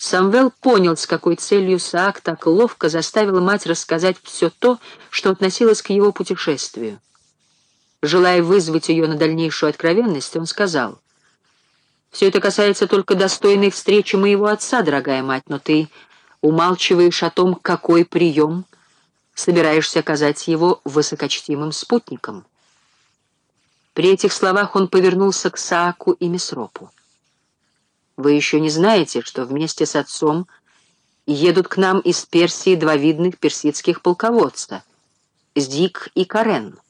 Самвел понял, с какой целью Саак так ловко заставил мать рассказать все то, что относилось к его путешествию. Желая вызвать ее на дальнейшую откровенность, он сказал, «Все это касается только достойной встречи моего отца, дорогая мать, но ты умалчиваешь о том, какой прием собираешься оказать его высокочтимым спутникам». При этих словах он повернулся к Сааку и Месропу. Вы еще не знаете, что вместе с отцом едут к нам из Персии два видных персидских полководца — Здик и Карен.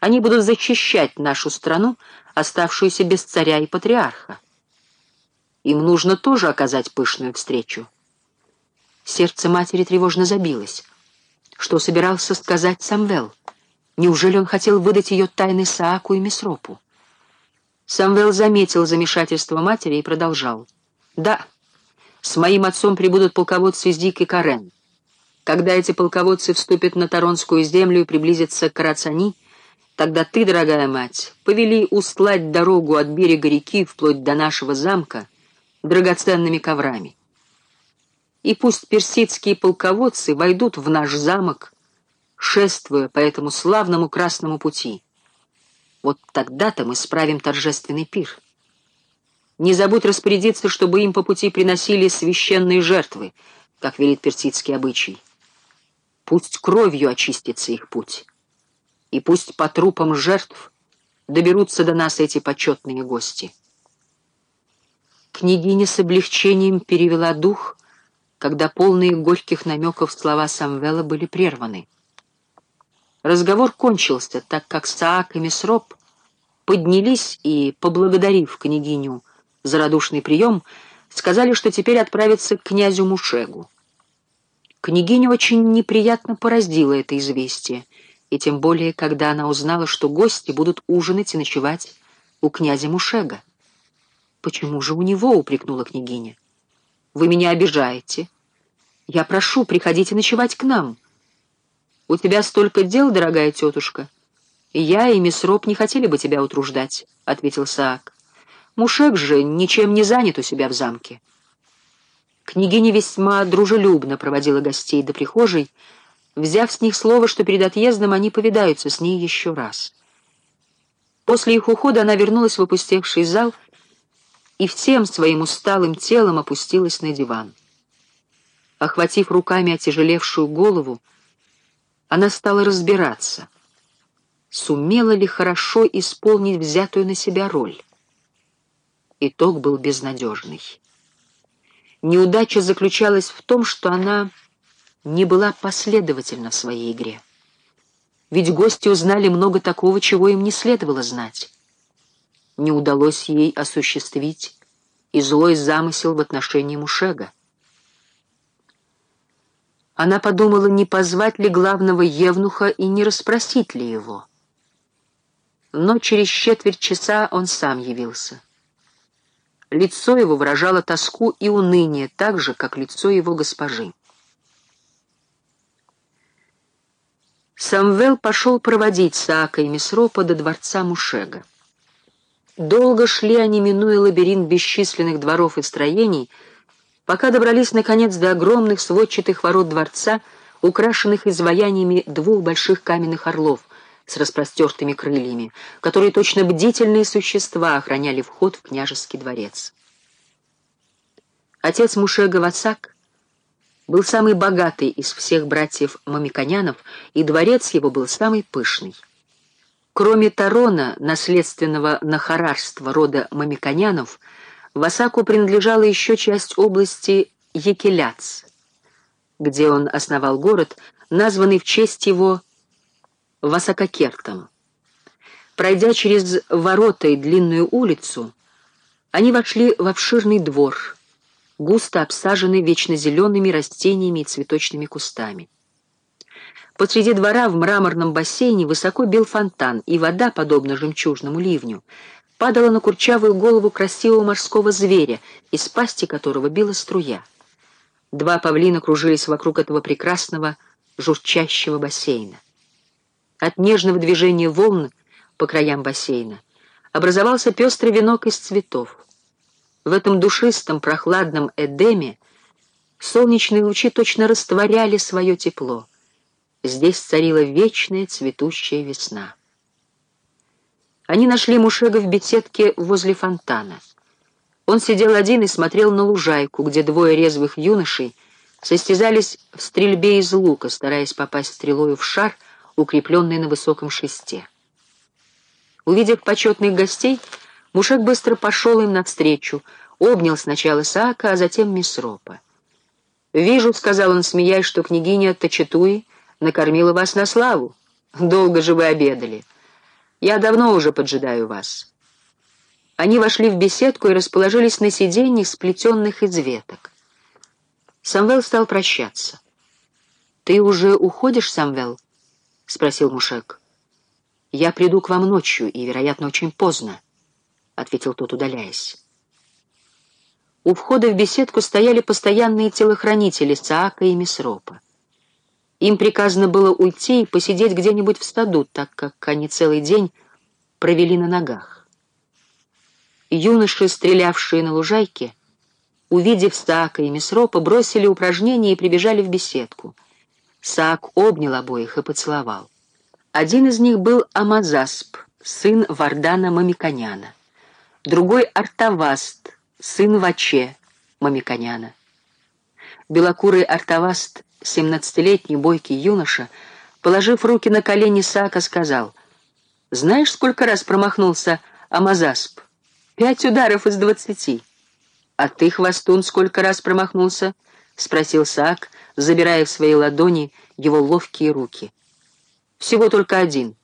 Они будут защищать нашу страну, оставшуюся без царя и патриарха. Им нужно тоже оказать пышную встречу. Сердце матери тревожно забилось. Что собирался сказать Самвел? Неужели он хотел выдать ее тайны Сааку и Месропу? Самвел заметил замешательство матери и продолжал. «Да, с моим отцом прибудут полководцы из Дик и Карен. Когда эти полководцы вступят на Таронскую землю и приблизятся к Карацани, тогда ты, дорогая мать, повели устлать дорогу от берега реки вплоть до нашего замка драгоценными коврами. И пусть персидские полководцы войдут в наш замок, шествуя по этому славному красному пути». Вот тогда-то мы справим торжественный пир. Не забудь распорядиться, чтобы им по пути приносили священные жертвы, как велит персидский обычай. Пусть кровью очистится их путь, и пусть по трупам жертв доберутся до нас эти почетные гости. Княгиня с облегчением перевела дух, когда полные горьких намеков слова Самвела были прерваны. Разговор кончился, так как Саак и Месроп поднялись и, поблагодарив княгиню за радушный прием, сказали, что теперь отправятся к князю Мушегу. Княгиню очень неприятно пораздило это известие, и тем более, когда она узнала, что гости будут ужинать и ночевать у князя Мушега. «Почему же у него?» — упрекнула княгиня. «Вы меня обижаете. Я прошу, приходите ночевать к нам». «У тебя столько дел, дорогая тетушка. Я и мисс Роб не хотели бы тебя утруждать», — ответил Саак. «Мушек же ничем не занят у себя в замке». Княгиня весьма дружелюбно проводила гостей до прихожей, взяв с них слово, что перед отъездом они повидаются с ней еще раз. После их ухода она вернулась в опустевший зал и всем своим усталым телом опустилась на диван. Охватив руками отяжелевшую голову, она стала разбираться, сумела ли хорошо исполнить взятую на себя роль. Итог был безнадежный. Неудача заключалась в том, что она не была последовательна в своей игре. Ведь гости узнали много такого, чего им не следовало знать. Не удалось ей осуществить и злой замысел в отношении Мушега. Она подумала, не позвать ли главного евнуха и не расспросить ли его. Но через четверть часа он сам явился. Лицо его выражало тоску и уныние, так же, как лицо его госпожи. Самвел пошел проводить Саака и Месропа до дворца Мушега. Долго шли они, минуя лабиринт бесчисленных дворов и строений, пока добрались, наконец, до огромных сводчатых ворот дворца, украшенных изваяниями двух больших каменных орлов с распростертыми крыльями, которые точно бдительные существа охраняли вход в княжеский дворец. Отец Мушега Вацак был самый богатый из всех братьев Мамиконянов, и дворец его был самый пышный. Кроме Тарона, наследственного нахарарства рода Мамиконянов, Васаку принадлежала еще часть области Екеляц, где он основал город, названный в честь его Васакакертом. Пройдя через ворота и длинную улицу, они вошли в обширный двор, густо обсаженный вечно зелеными растениями и цветочными кустами. Посреди двора в мраморном бассейне высоко бил фонтан, и вода, подобно жемчужному ливню, падала на курчавую голову красивого морского зверя, из пасти которого била струя. Два павлина кружились вокруг этого прекрасного журчащего бассейна. От нежного движения волн по краям бассейна образовался пестрый венок из цветов. В этом душистом, прохладном Эдеме солнечные лучи точно растворяли свое тепло. Здесь царила вечная цветущая весна. Они нашли Мушега в беседке возле фонтана. Он сидел один и смотрел на лужайку, где двое резвых юношей состязались в стрельбе из лука, стараясь попасть стрелою в шар, укрепленный на высоком шесте. Увидев почетных гостей, Мушек быстро пошел им навстречу, обнял сначала Саака, а затем Месропа. «Вижу», — сказал он, смеясь, — «что княгиня Тачатуи накормила вас на славу. Долго же вы обедали. Я давно уже поджидаю вас». Они вошли в беседку и расположились на сиденьях, сплетенных из веток. Самвел стал прощаться. «Ты уже уходишь, Самвел?» — спросил Мушек. «Я приду к вам ночью, и, вероятно, очень поздно», — ответил тот, удаляясь. У входа в беседку стояли постоянные телохранители Саака и Месропа. Им приказано было уйти и посидеть где-нибудь в стаду, так как они целый день провели на ногах. Юноши, стрелявшие на лужайке, увидев Саака и Месропа, бросили упражнения и прибежали в беседку. Саак обнял обоих и поцеловал. Один из них был Амазасп, сын Вардана Мамиконяна. Другой — Артаваст, сын Ваче Мамиконяна. Белокурый Артаваст, семнадцатилетний бойкий юноша, положив руки на колени Саака, сказал, «Знаешь, сколько раз промахнулся Амазасп? Пять ударов из двадцати». «А ты, хвостун, сколько раз промахнулся?» — спросил Саак, забирая в свои ладони его ловкие руки. «Всего только один.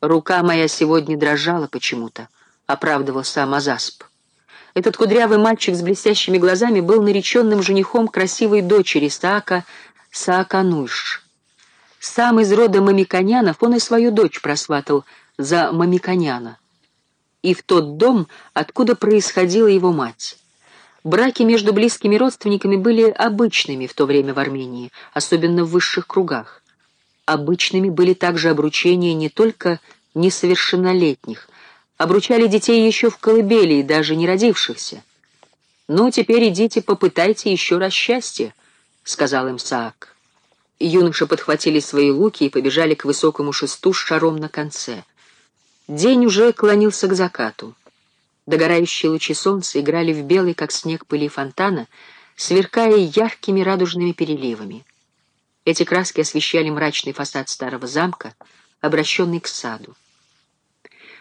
Рука моя сегодня дрожала почему-то», — оправдывался Амазасп. Этот кудрявый мальчик с блестящими глазами был нареченным женихом красивой дочери Саака Саакануш. Сам из рода Мамиконянов он и свою дочь просватал за Мамиконяна. И в тот дом, откуда происходила его мать. Браки между близкими родственниками были обычными в то время в Армении, особенно в высших кругах. Обычными были также обручения не только несовершеннолетних, обручали детей еще в колыбели и даже не родившихся. «Ну, теперь идите, попытайте еще раз счастье», — сказал им Саак. Юноши подхватили свои луки и побежали к высокому шесту с шаром на конце. День уже клонился к закату. Догорающие лучи солнца играли в белый, как снег пыли фонтана, сверкая яркими радужными переливами. Эти краски освещали мрачный фасад старого замка, обращенный к саду.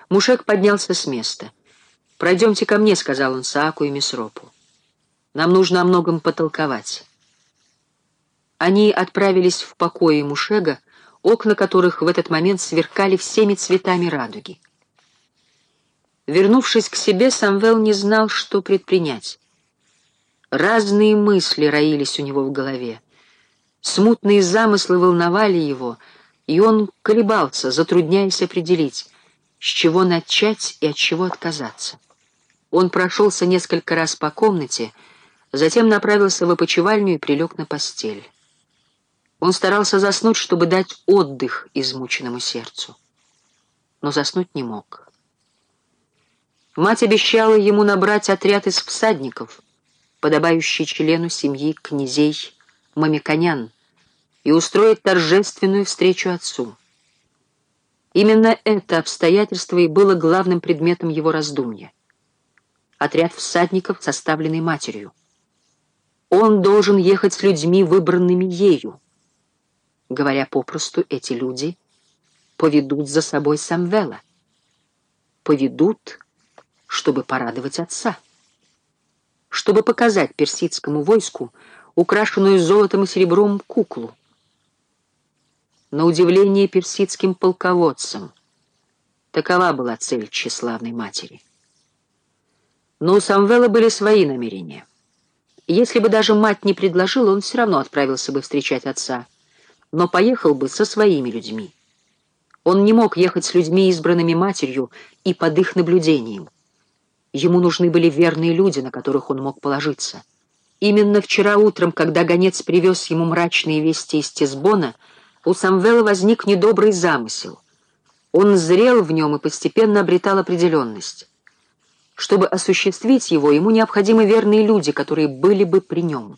Мушек поднялся с места. «Пройдемте ко мне», — сказал он Сааку и Месропу. «Нам нужно о многом потолковать». Они отправились в покои Мушега, окна которых в этот момент сверкали всеми цветами радуги. Вернувшись к себе, Самвел не знал, что предпринять. Разные мысли роились у него в голове. Смутные замыслы волновали его, и он колебался, затрудняясь определить, с чего начать и от чего отказаться. Он прошелся несколько раз по комнате, затем направился в опочивальню и прилег на постель. Он старался заснуть, чтобы дать отдых измученному сердцу, но заснуть не мог. Мать обещала ему набрать отряд из всадников, подобающий члену семьи князей Мамиконян, и устроить торжественную встречу отцу. Именно это обстоятельство и было главным предметом его раздумья. Отряд всадников, составленный матерью. Он должен ехать с людьми, выбранными ею. Говоря попросту, эти люди поведут за собой Самвела. Поведут, чтобы порадовать отца. Чтобы показать персидскому войску украшенную золотом и серебром куклу на удивление персидским полководцам. Такова была цель тщеславной матери. Но у Самвела были свои намерения. Если бы даже мать не предложила, он все равно отправился бы встречать отца, но поехал бы со своими людьми. Он не мог ехать с людьми, избранными матерью, и под их наблюдением. Ему нужны были верные люди, на которых он мог положиться. Именно вчера утром, когда гонец привез ему мрачные вести из Тесбона, у Самвела возник недобрый замысел. Он зрел в нем и постепенно обретал определенность. Чтобы осуществить его, ему необходимы верные люди, которые были бы при нем.